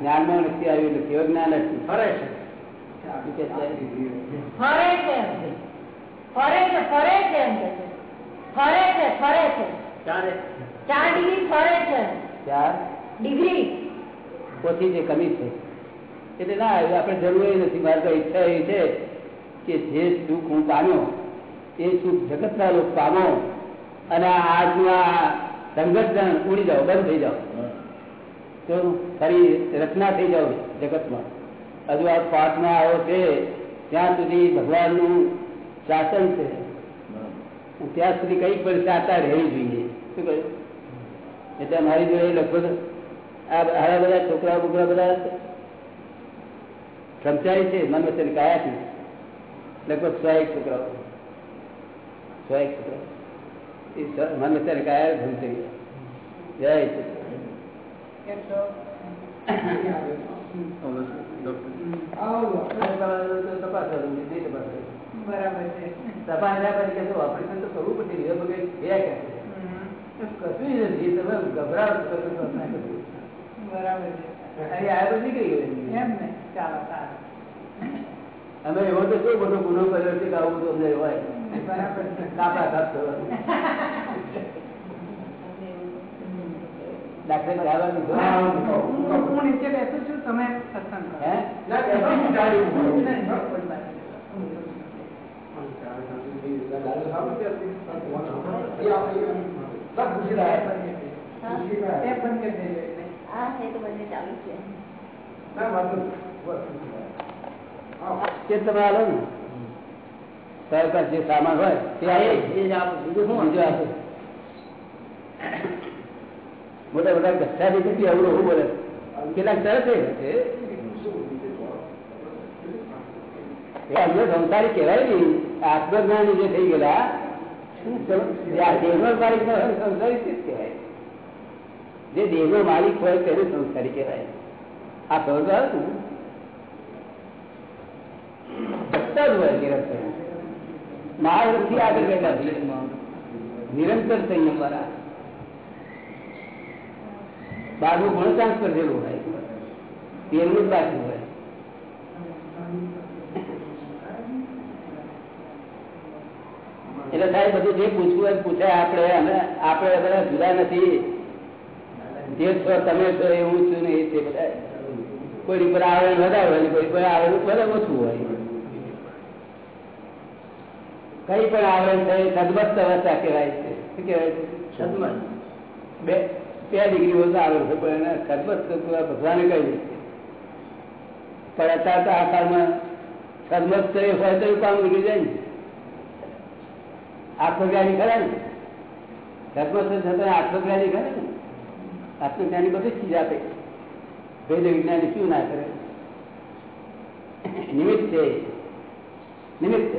જ્ઞાનમાં નથી આવ્યું, એટલે કેવળ જ્ઞાન હતું ફરે છે. ફરે છે એમ કે. ફરે છે ફરે છે એમ કે છે. ફરે છે ફરે છે ચારે ચાર ડિગ્રી ફરે છે ચાર ડિગ્રી ઓછી છે કમી છે એટલે ના હવે આપણે જરૂર એ નથી મારે તો ઈચ્છા એવી છે કે જે સુખ હું પામ્યો એ સુખ જગતના લોક પામો અને આ આજનું આ સંઘર્ષ ઉડી જાઓ બંધ થઈ જાઓ તો ફરી રચના થઈ જાવ જગતમાં હજુ આ પાઠમાં આવ્યો છે ત્યાં સુધી ભગવાનનું શાસન છે ત્યાં સુધી કઈ પણ સાતા રહેવી જોઈએ શું કહ્યું એટલે મારી જોડે લગભગ આ આવા બધા છોકરા બોકરા બધા સમજાય છે મન વચન કયા છે લગભગ સો એક છોકરાઓ સો એક છોકરાઓ એ સ- મન વચન કયા ભૂલ થઈ ગયા જય નહીં બરાબર છે. તપાસ પછી ઓપરેશન તો કરવું પડશે એ વગર થયા કશું જ નથી તમે ગભરાવો કશું ના બરાબર છે અરે નીકળી ગયો એમ ને ચાલો સારું. અમે એવો તો કોઈ બધો ગુનો કર્યો છે કે આવું બધું અમને હોય બરાબર કાપા કાપ કરવાનું ડાક્ટર ખાવાનું હું હું નીચે બેસું છું તમે સત્સંગ કરો હે નહીં, કોઈ વાત નહીં. ટેપ બંધ કરી દેજો એટલે. હા એ તો બંને ચાલુ છે તે તમે આલો ને તારી પાસે જે સામાન હોય તે આવે એ જ આપો. બીજું શું બીજું આપો મોટા મોટા ગઠ્ઠા થી અવડો હું બોલે કેટલાક સરસ છે એ અમને સંસારી કહેવાય નહીં આત્મજ્ઞાની જે થઈ ગયેલા જે આ દેહનો માલિક ન હોય સંસારી જ કહેવાય જે દેહનો માલિક હોય તેને સંસારી કહેવાય આ ખબર આવે ને બધા જ હોય નિરંતર મહાવૃત્તિ આગળ ગયેલા છે. નિરંતર સંયમ વાળા બારનું ઘણું ટ્રાન્સફર થયેલું હોય. તેરનું જ બાજુ હોય. એટલે સાહેબ બધું જે પૂછવું હોય પૂછાય આપણે. અને આપણે બધા જુદા નથી. જે છો તમે છો એ હું છું ને એ તે બધા. કોઈ પર આવેલ વધારે હોય કોઈ પર આવરણ વધારે ઓછું હોય. કઈ પણ આવરણ થાય સદમત અવસ્થા કહેવાય છે. શું કહેવાય છે? સદમત બે બે ડિગ્રી હોય છે પણ એને સદમસ્ત ભગવાને કહી દીધું. પણ અત્યારે આ કાળમાં સદમસ્ત કરી હોય તો કામ નીકળી જાય ને. આત્મજ્ઞાની ખરા ને? સદમસ્ત થતા આત્મજ્ઞાની ખરા ને? આત્મજ્ઞાની બધી ચીજ આપે. ભેદ વિજ્ઞાની શું ના કરે? નિમિત્ત છે નિમિત્ત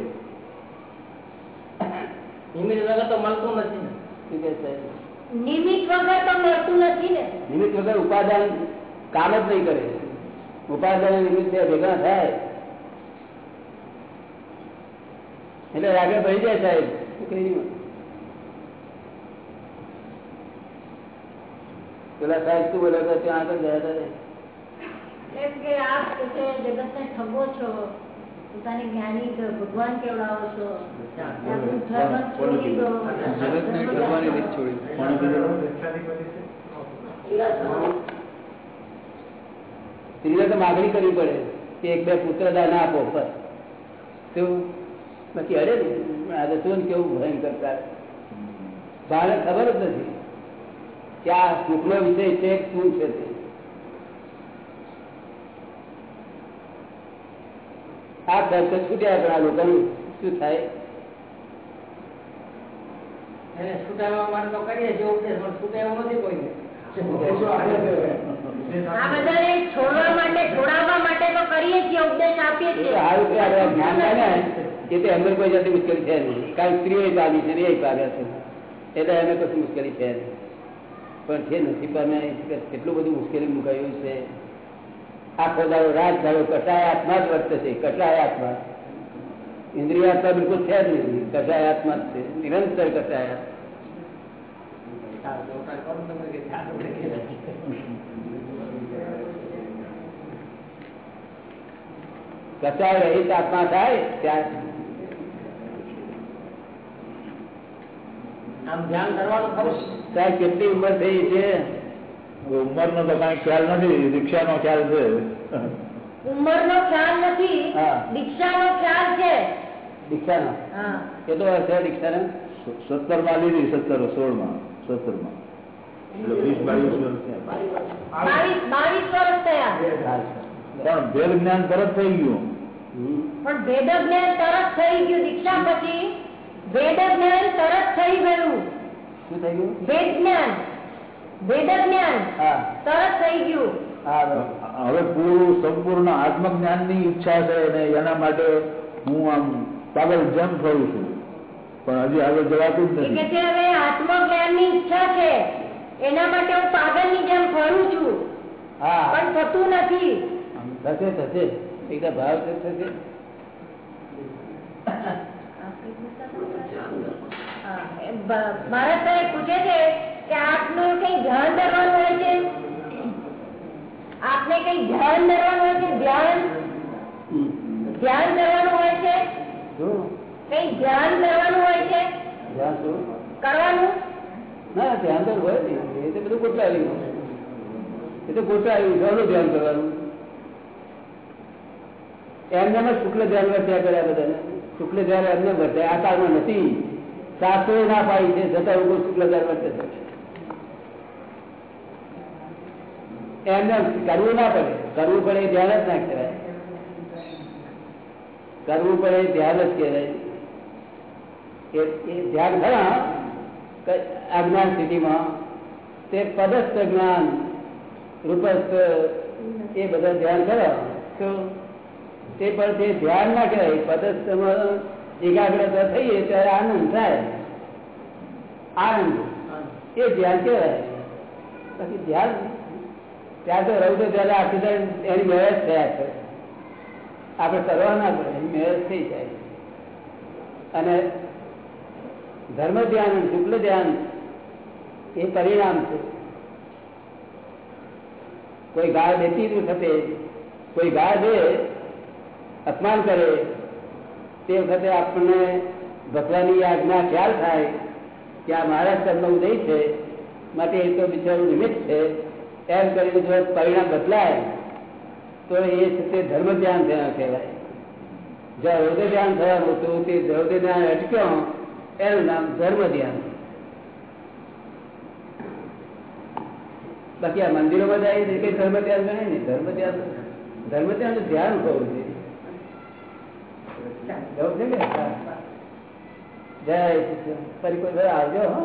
નિમિત્ત વગર તો મળતું નથી ને. શું કે સાહેબ? નિમિત્ત વગર તો મળતું નથી ને. નિમિત્ત વગર ઉપાદાન કામ જ નહીં કરે. ઉપાદાન નિમિત્ત ભેગા થાય. એટલે આગળ ભરી જાય સાહેબ? પેલા સાહેબ શું બોલે ત્યાં આગળ ગયા હતા એમ કે આપ કે છે જગતને ઠગો છો. પોતાની જ્ઞાની ભગવાન કેવડાવો છો. છોડી દો જગતને ઠગવાની રીત છોડી પાણી પીધેલું? સ્ત્રીને તો માગણી કરવી પડે કે એક બે પુત્ર દાન આપો બસ તો પછી અરે ને આ તો શું ને કેવું ભયંકર તાર ભાને ખબર જ નથી કે આ સુખનો વિષય છે કે શું છે તે આ ખર્ચ છૂટ્યા પણ આ લોકોનું શું થાય એને મુશ્કેલી છે નહીં. કારણ સ્ત્રીઓ ચાલી છે એ પાડ્યા છે. એટલે એને કશું મુશ્કેલી છે નહીં. પણ જે નસીબાને કેટલું બધું મુશ્કેલી મુકાયું છે. આખો દાડો રાજ દાડો કટાયા આત્મા જ વર્ત છે. કટાયા આત્મા. ઇન્દ્રિય આત્મા બિલકુલ છે જ નહીં કટાય આત્મા જ છે નિરંતર કટાય કચાય રહિત આત્મા થાય ત્યાં આમ ધ્યાન કરવાનું ખરું સાહેબ કેટલી ઉંમર થઈ છે ઉંમરનો તો કાંઈ ખ્યાલ નથી દીક્ષાનો ખ્યાલ છે ઉંમરનો ખ્યાલ નથી હા. દીક્ષાનો ખ્યાલ છે દીક્ષાનો હા. કેટલો વર્ષ થયો દીક્ષાનો સત્તરમાં લીધી સત્તર સોળમાં સત્તરમાં પણ ભેદ જ્ઞાન તરત થઈ ગયું. પણ વેદ જ્ઞાન તરત થઈ ગયું. દીક્ષા પછી વેદ જ્ઞાન તરત થઈ ગયું. શું થઈ ગયું? વેદ જ્ઞાન. હા. તરત થઈ ગયું. હા હવે પૂરું સંપૂર્ણ આત્મજ્ઞાનની ઈચ્છા છે અને એના માટે હું આમ પાગલ જેમ થયું છું. પણ હજી આગળ જવાતું જ નથી. ઈચ્છા છે. એના માટે હું પાગલની જેમ ફરું છું. હા. પણ થતું નથી. થશે થશે. એકદમ ભાવ થશે. હા, એ પૂછે છે કે આપનું કઈ ધ્યાન ધરવાનું હોય છે? આપને કઈ ધ્યાન ધરવાનું હોય છે? ધ્યાન? ધ્યાન ધરવાનું હોય છે? કઈ ધ્યાન ધરવાનું હોય છે? ધ્યાન કરવાનું? ના ધ્યાન તો હોય નહીં. એ તો બધું ગોઠવાયું એ તો ગોઠવાયું ઘણું ધ્યાન કરવાનું. એમને એમ શુક્લ ધ્યાન વધ્યા કર્યા બધાને. શુક્લ ધ્યાન એમને વધ્યા. આ કાળમાં નથી. શાસ્ત્રો ના પાડી છે છતાં લોકો શુક્લ ધ્યાન વધે છે. એમને કરવું ના પડે. કરવું પડે ધ્યાન જ ના કહેવાય કરવું પડે એ ધ્યાન જ કહેવાય. એ ધ્યાન ખરા અજ્ઞાન સ્થિતિમાં તે પદસ્થ જ્ઞાન રૂપસ્થ એ બધા ધ્યાન ખરા? તો? તે પણ તે ધ્યાન ના કહેવાય. પદસ્થમાં એકાગ્રતા થઈએ ત્યારે આનંદ થાય. આનંદ. એ ધ્યાન કહેવાય. બાકી ધ્યાન ત્યાં તો રહું તો ત્યારે આખી એની મેરેજ થયા છે. આપણે કરવા ના પડે મેરેજ થઈ જાય. અને ધર્મ ધ્યાન, શુક્લ ધ્યાન, એ પરિણામ છે. કોઈ ગાળ દેતી વખતે કોઈ ગાળ દે, અપમાન કરે, તે વખતે આપણને ભગવાનની આજ્ઞા ખ્યાલ થાય કે આ મારા કર્મ ઉદય છે. માટે એ તો બિચારું નિમિત્ત છે. એમ કરીને જો પરિણામ બદલાય તો એ છે તે ધર્મ ધ્યાન થયા કહેવાય જ્યાં હૃદય ધ્યાન થવાનું હતું તે હૃદય ધ્યાન અટક્યો એનું નામ ધર્મ ધ્યાન બાકી આ મંદિરોમાં જાય એ કઈ ધર્મ ધ્યાન ગણાય ને ધર્મ ધ્યાન ધર્મ ધ્યાન ધ્યાન હોવું જોઈએ જવું છે કે જય શ્રી કૃષ્ણ. ફરી કોઈ વાર આવજો હો